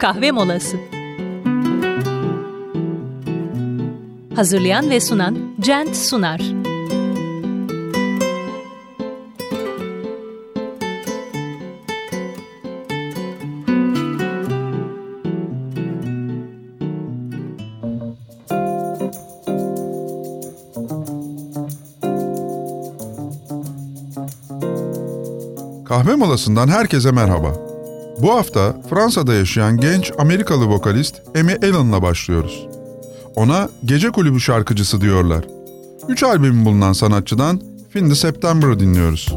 kahve molası. Hazırlayan ve sunan Cent Sunar. Kahve molasından herkese merhaba. Bu hafta Fransa'da yaşayan genç Amerikalı vokalist Amy Allen'la başlıyoruz. Ona gece kulübü şarkıcısı diyorlar. Üç albümü bulunan sanatçıdan Fin the September'ı dinliyoruz.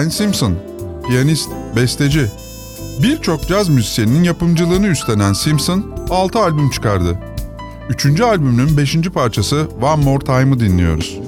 Brian Simpson, piyanist, besteci. Birçok caz müzisyeninin yapımcılığını üstlenen Simpson 6 albüm çıkardı. Üçüncü albümünün 5. parçası One More Time'ı dinliyoruz.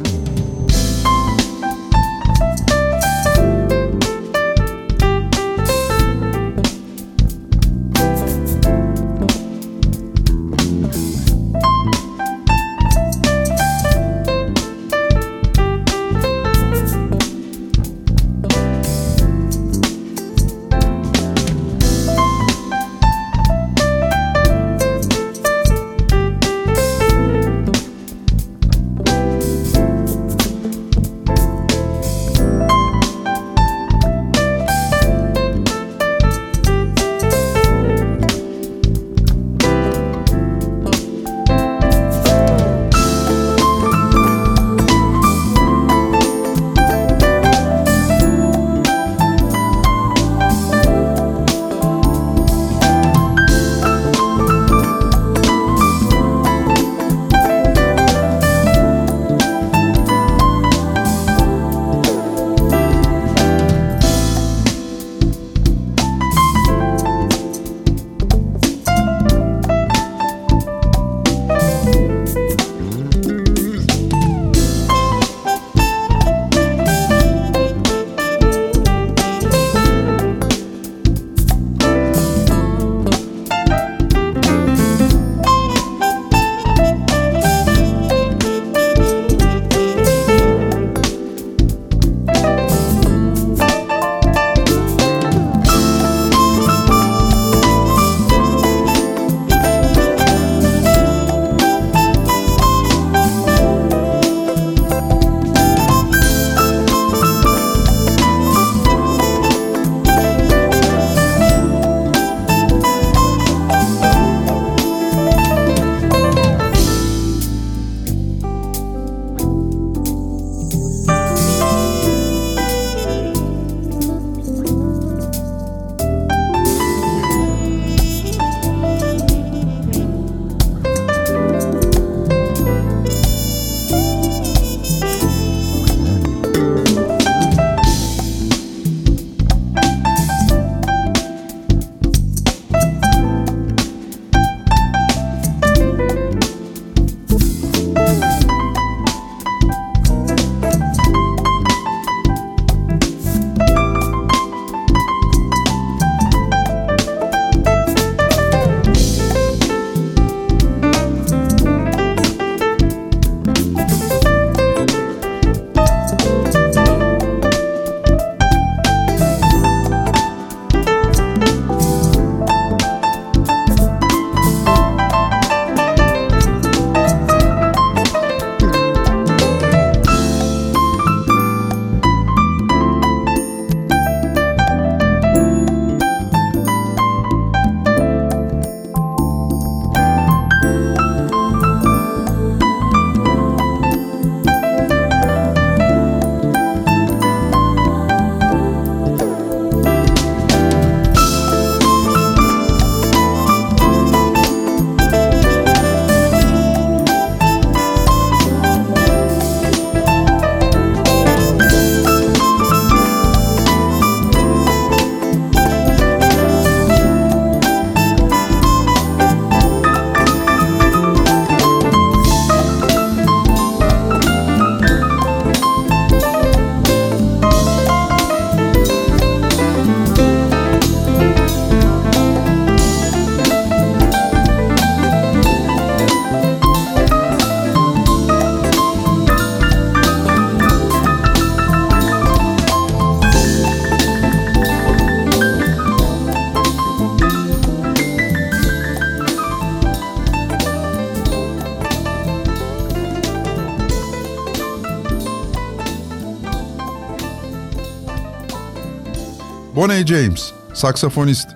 Bonnie James, saksafonist.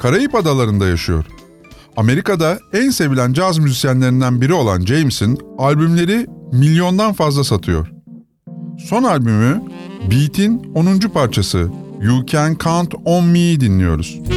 Karayip Adaları'nda yaşıyor. Amerika'da en sevilen caz müzisyenlerinden biri olan James'in albümleri milyondan fazla satıyor. Son albümü Beat'in 10. parçası You Can Count On Me'yi dinliyoruz. Thank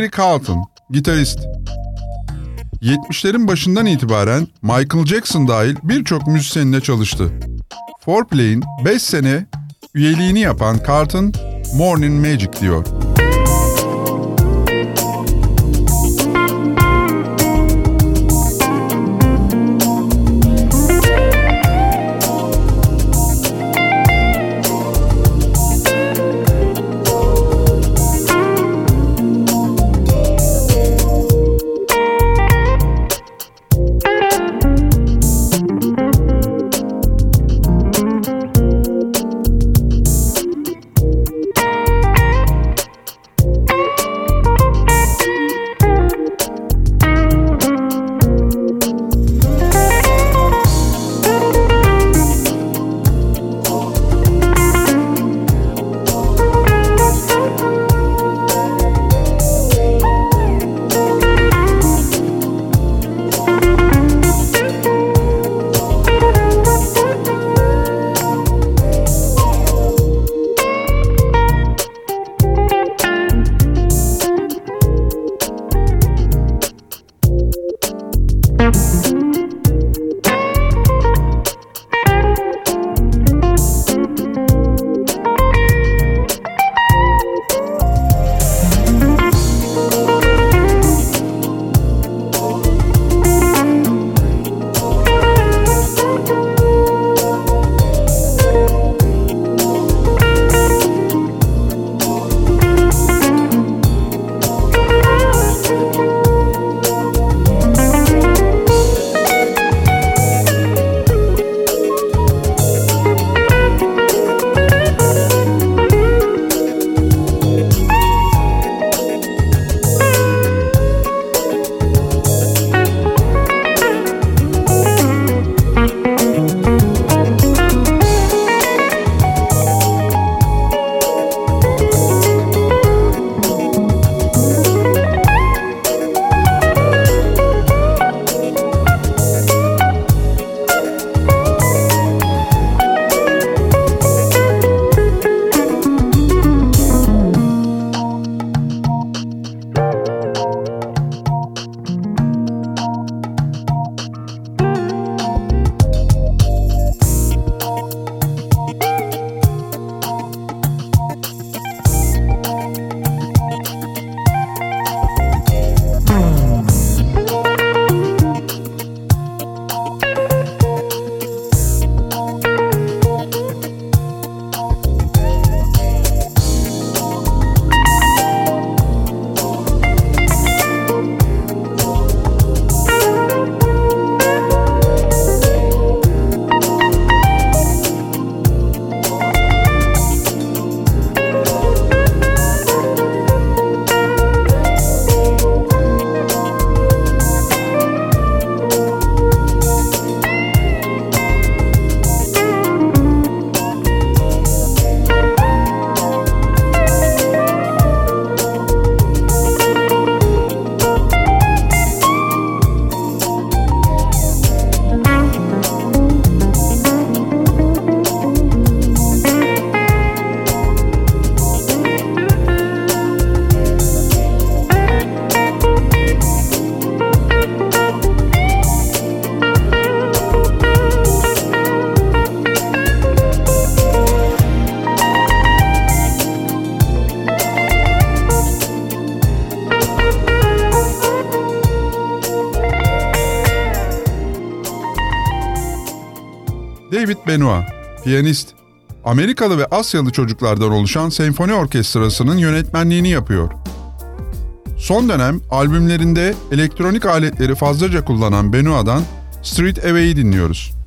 Larry Carlton, gitarist. 70'lerin başından itibaren Michael Jackson dahil birçok müzisyenle çalıştı. Fourplay'in 5 sene üyeliğini yapan Carlton, Morning Magic diyor. Benoit, piyanist. Amerikalı ve Asyalı çocuklardan oluşan senfoni orkestrasının yönetmenliğini yapıyor. Son dönem albümlerinde elektronik aletleri fazlaca kullanan Benoit'dan Street Away'i dinliyoruz.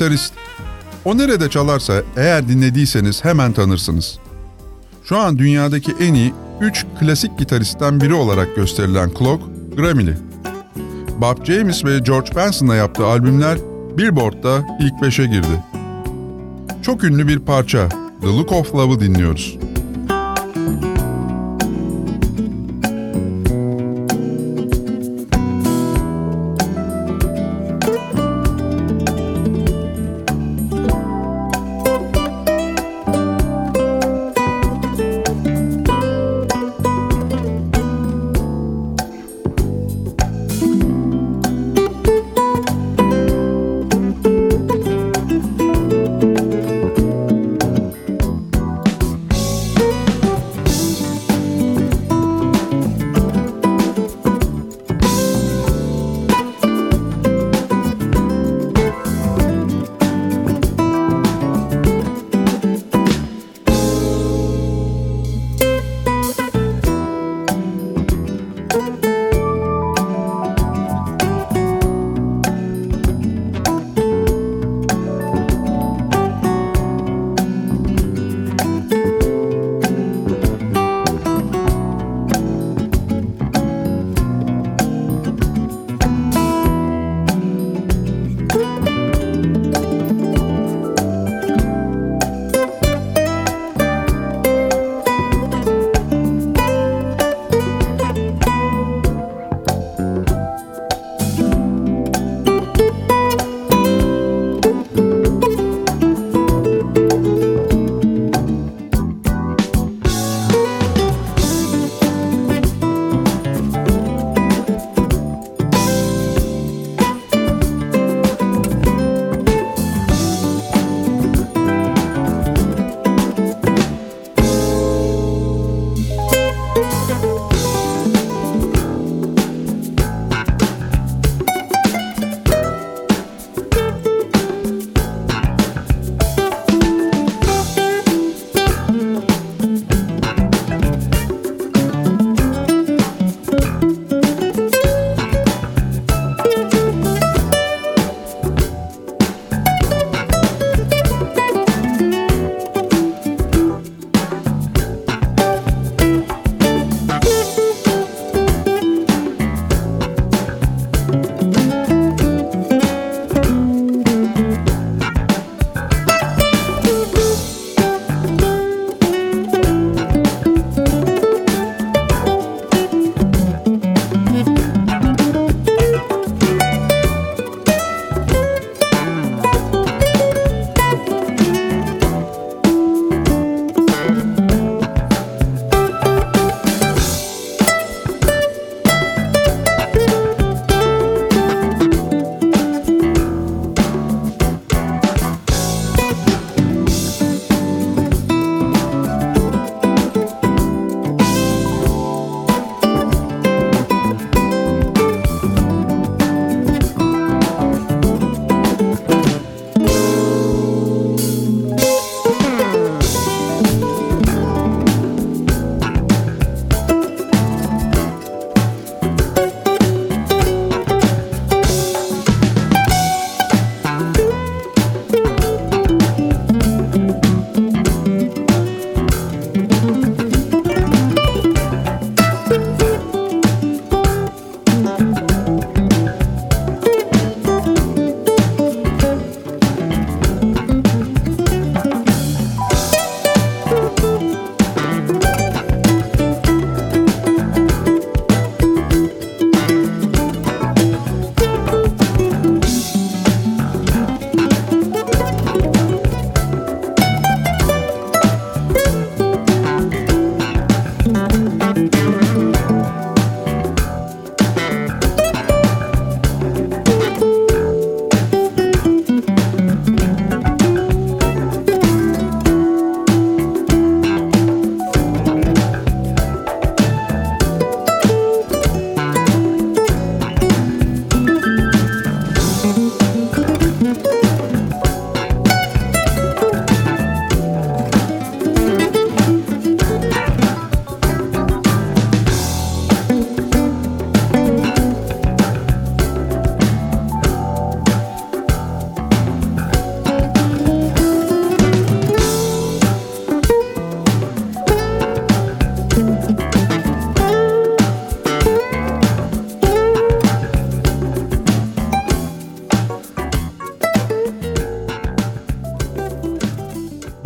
Gitarist. O nerede çalarsa eğer dinlediyseniz hemen tanırsınız. Şu an dünyadaki en iyi 3 klasik gitaristten biri olarak gösterilen Clark, Grammy'li. Bob James ve George Benson'la yaptığı albümler Billboard'da ilk 5'e girdi. Çok ünlü bir parça The Look of Love'ı dinliyoruz.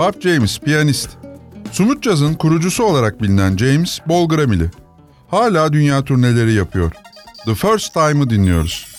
Bob James, piyanist. Sumut Caz'ın kurucusu olarak bilinen James, bol Grammy'li. Hala dünya turneleri yapıyor. The First Time'ı dinliyoruz.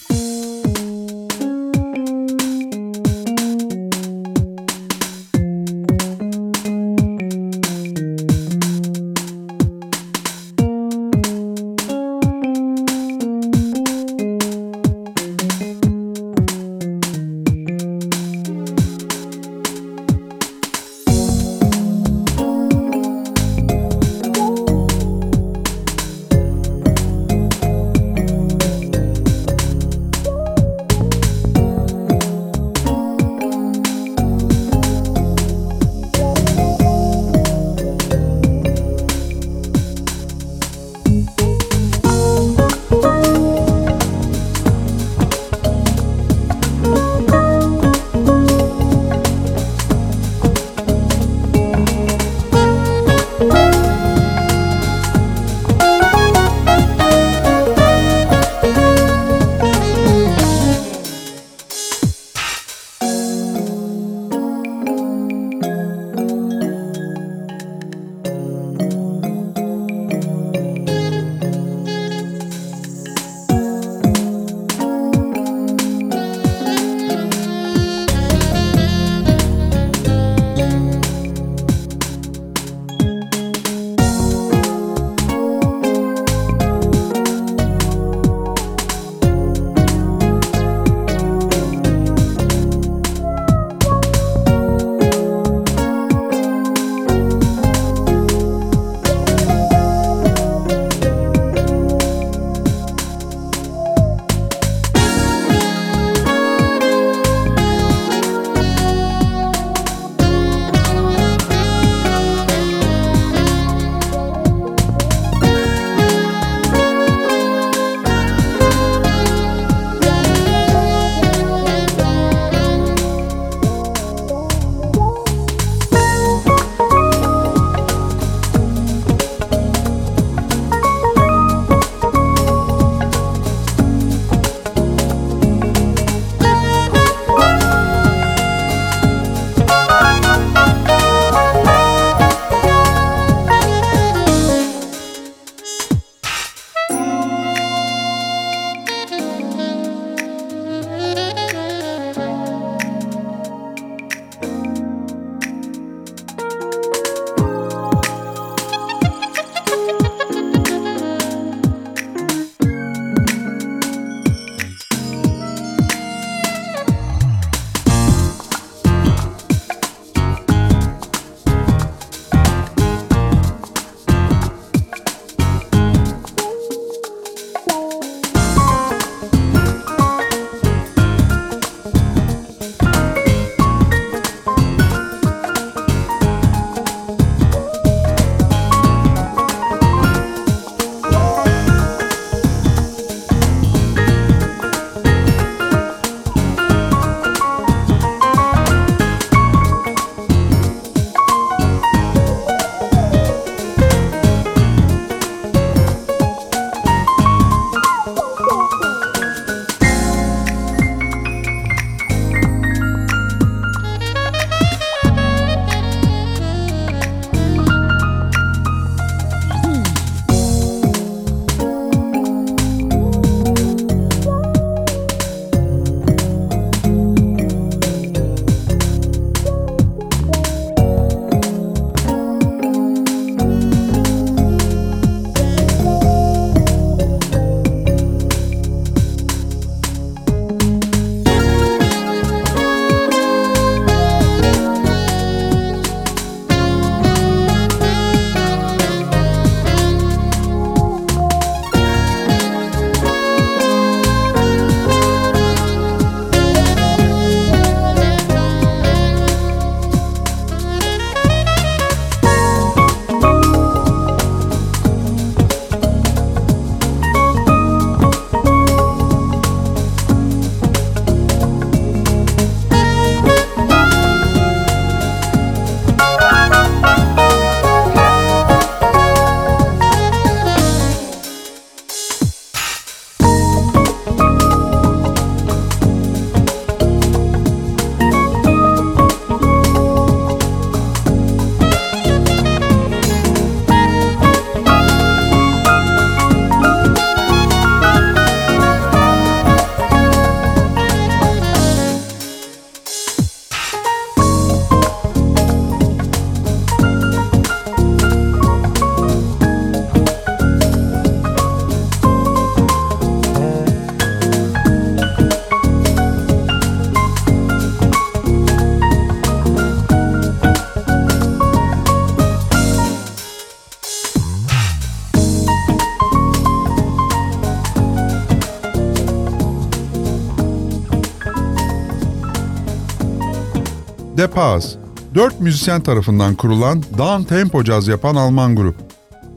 Paz, dört müzisyen tarafından kurulan down tempo caz yapan Alman grup.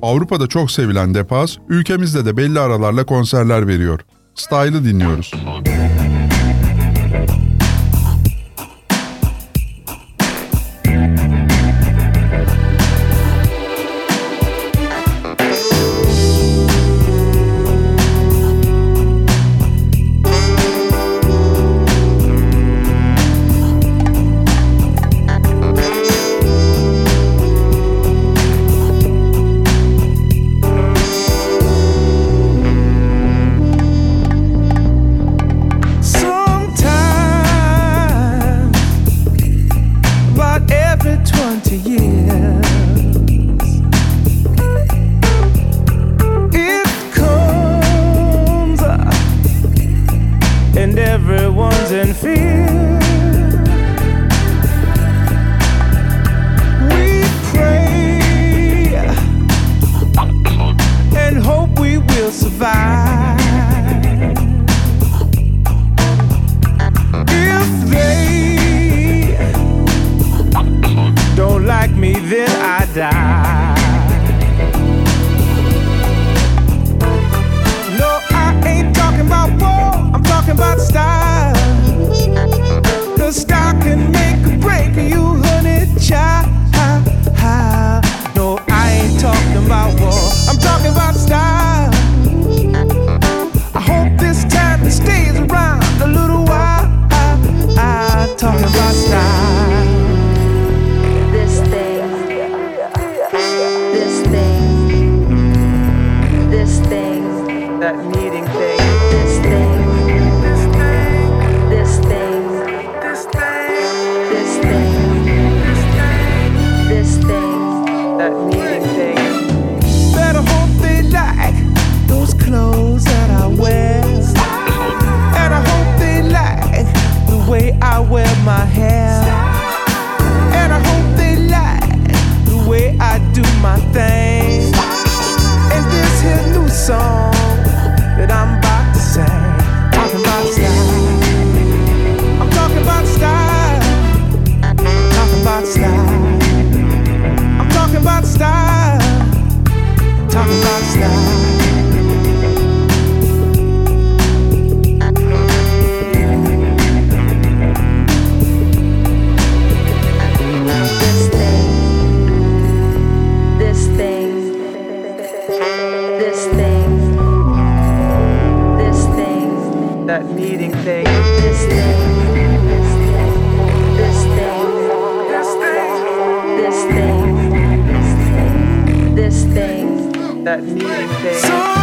Avrupa'da çok sevilen De Paz, ülkemizde de belli aralarla konserler veriyor. Style'ı dinliyoruz. that kneeling thing.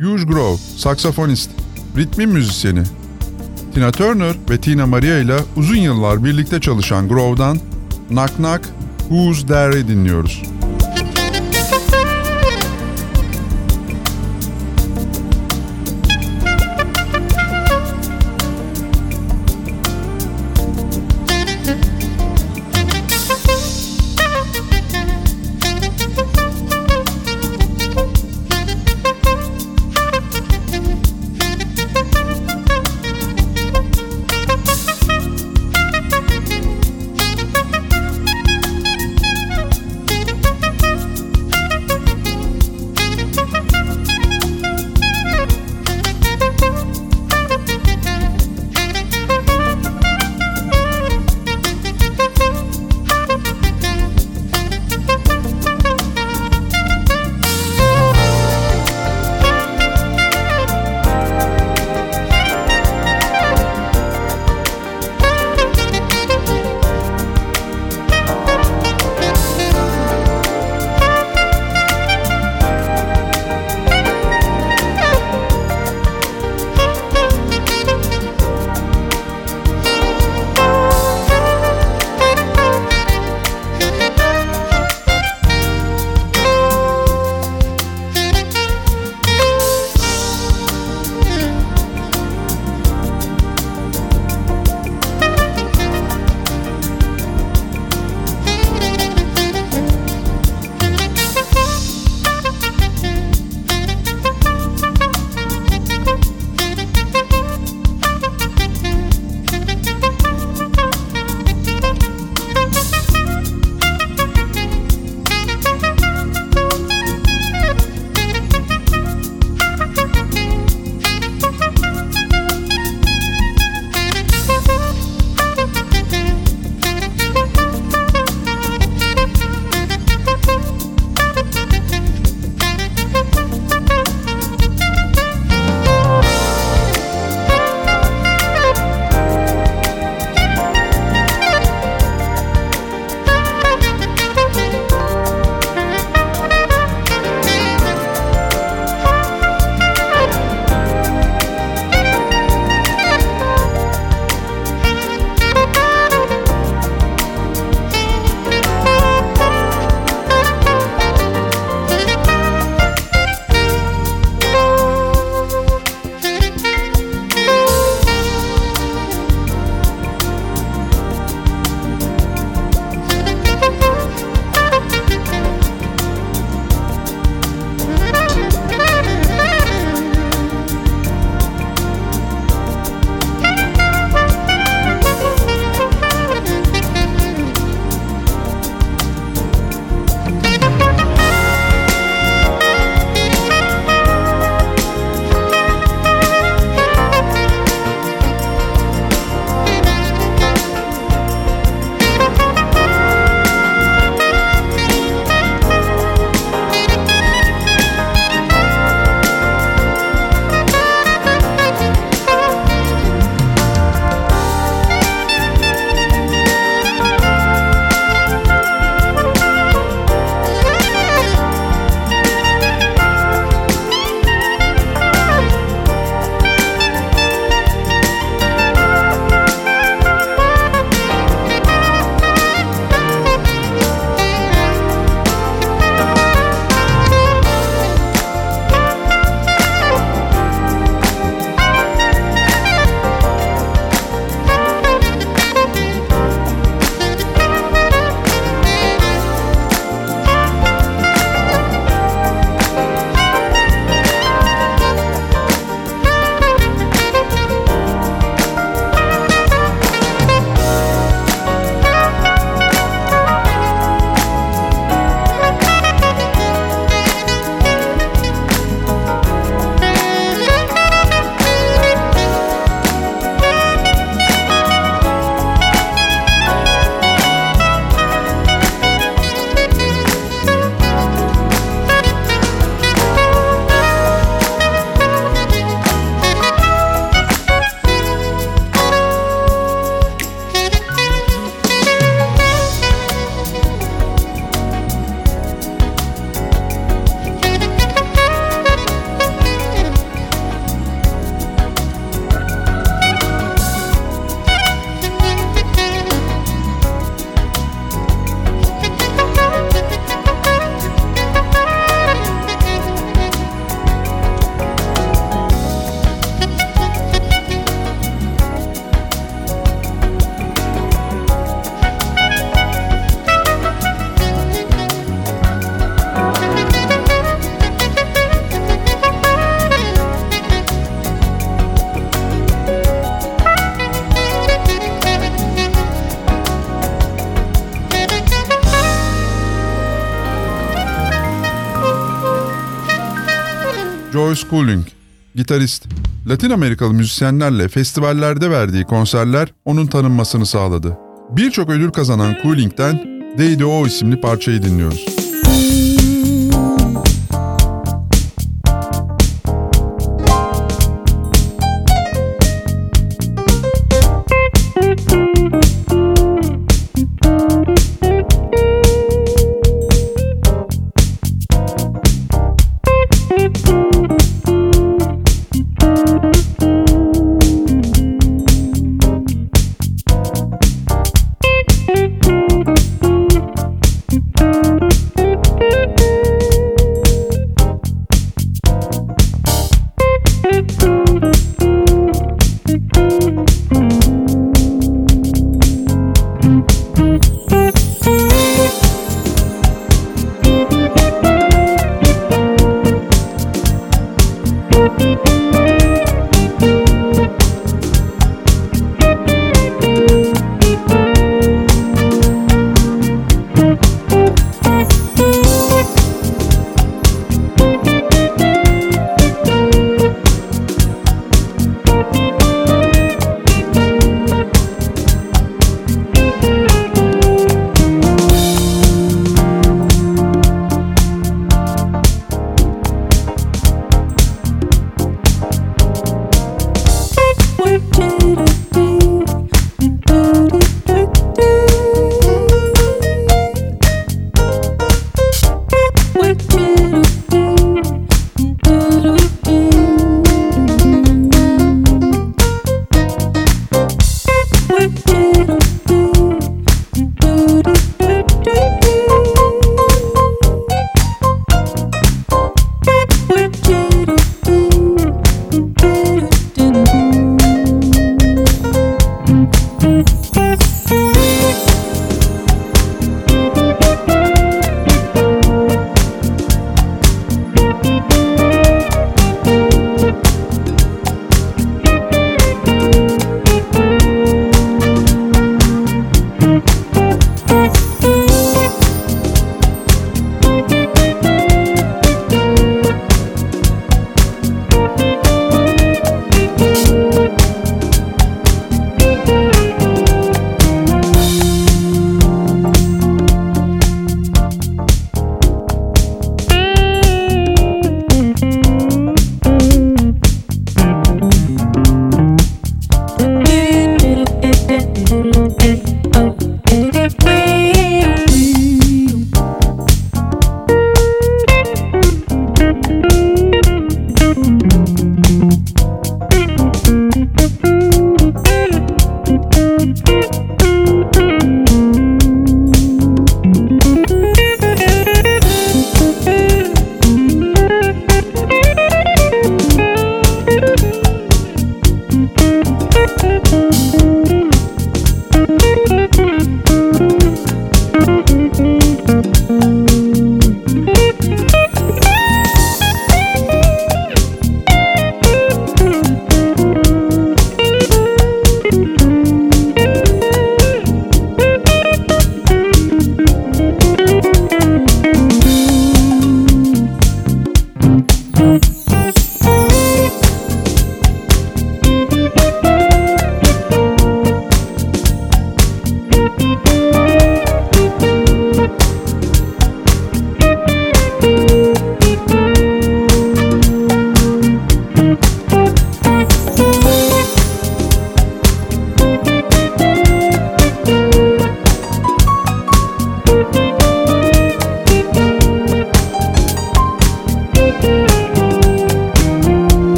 Hugh Grove, saksafonist, ritmi müzisyeni. Tina Turner ve Tina Maria ile uzun yıllar birlikte çalışan Grove'dan Knock Knock Who's There'i dinliyoruz. Cooling, gitarist, Latin Amerikalı müzisyenlerle festivallerde verdiği konserler onun tanınmasını sağladı. Birçok ödül kazanan Cooling'den Deydi O isimli parçayı dinliyoruz.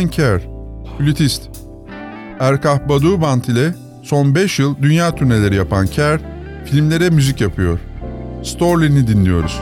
Dwayne Kerr, flütist. Erkah Badu Band ile son 5 yıl dünya turneleri yapan Kerr, filmlere müzik yapıyor. Storlin'i dinliyoruz.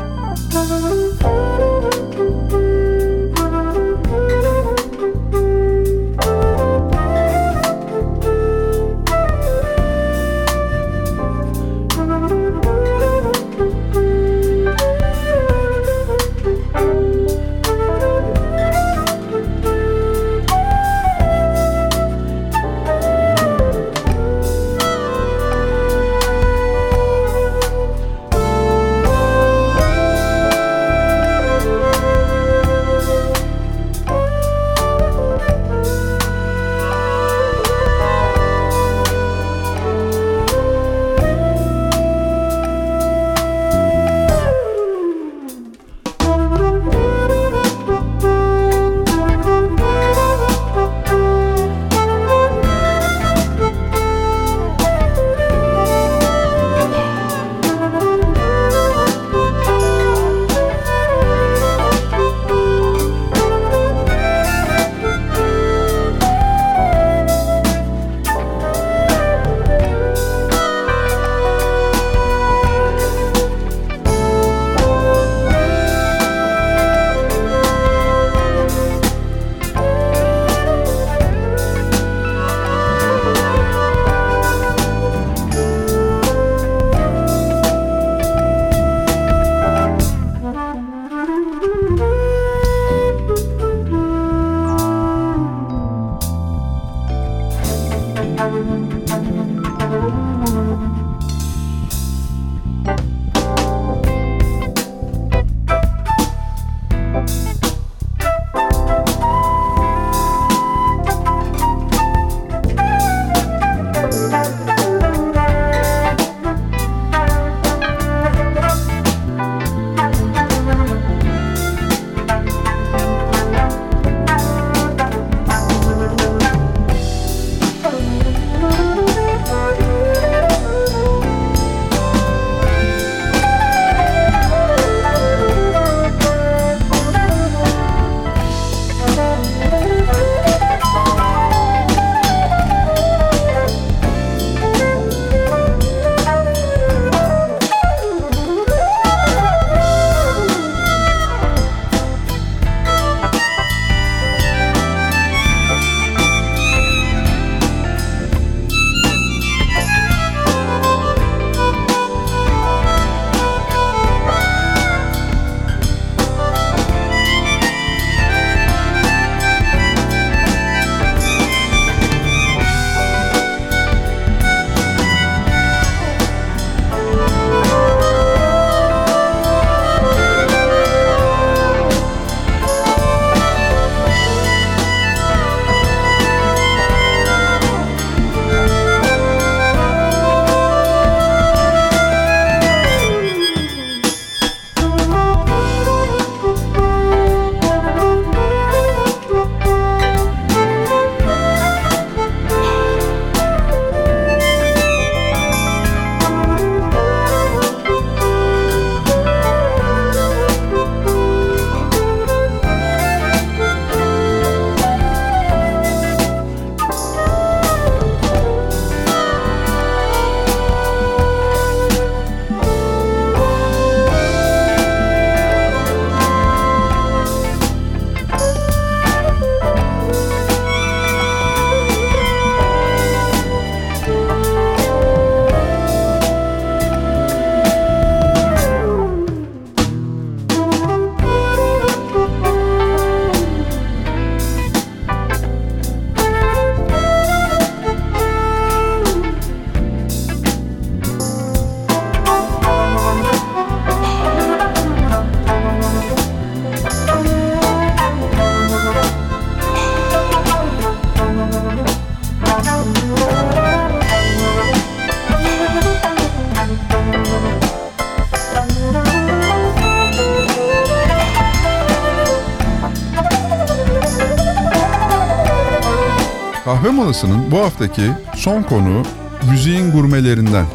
Kahve molasının bu haftaki son konuğu müziğin gurmelerinden.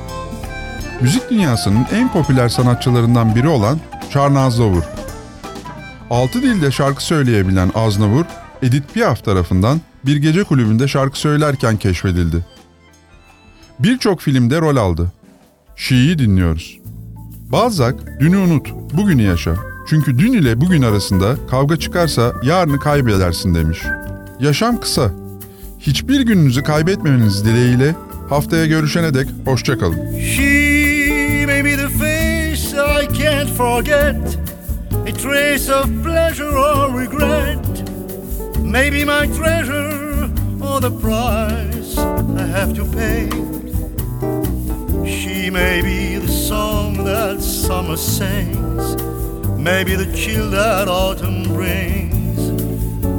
Müzik dünyasının en popüler sanatçılarından biri olan Charles Aznavour. Altı dilde şarkı söyleyebilen Aznavour, Edith Piaf tarafından bir gece kulübünde şarkı söylerken keşfedildi. Birçok filmde rol aldı. Şii'yi dinliyoruz. Balzac, dünü unut, bugünü yaşa. Çünkü dün ile bugün arasında kavga çıkarsa yarını kaybedersin demiş. Yaşam kısa. Hiçbir gününüzü kaybetmemeniz dileğiyle haftaya görüşene dek hoşçakalın. She may be the face I can't forget, a trace of pleasure or regret. Maybe my treasure or the price I have to pay. She may be the song that summer sings, maybe the chill that autumn brings,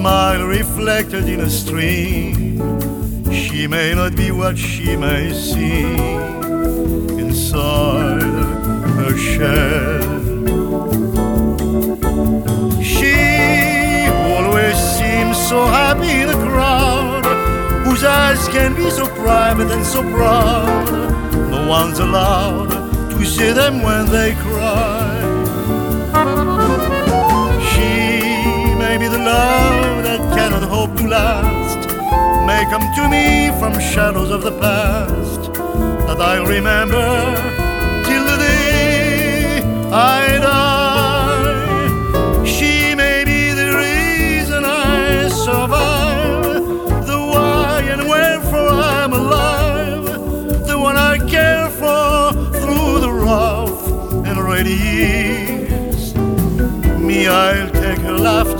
smile reflected in a stream. She may not be what she may seem inside her shell. She always seems so happy in a crowd whose eyes can be so private and so proud. No one's allowed to see them when they cry. She may be the love that cannot hope to last, may come to me from shadows of the past that I'll remember till the day I die. She may be the reason I survive, the why and wherefore I'm alive, the one I care for through the rough and ready years. Me, I'll take her laughter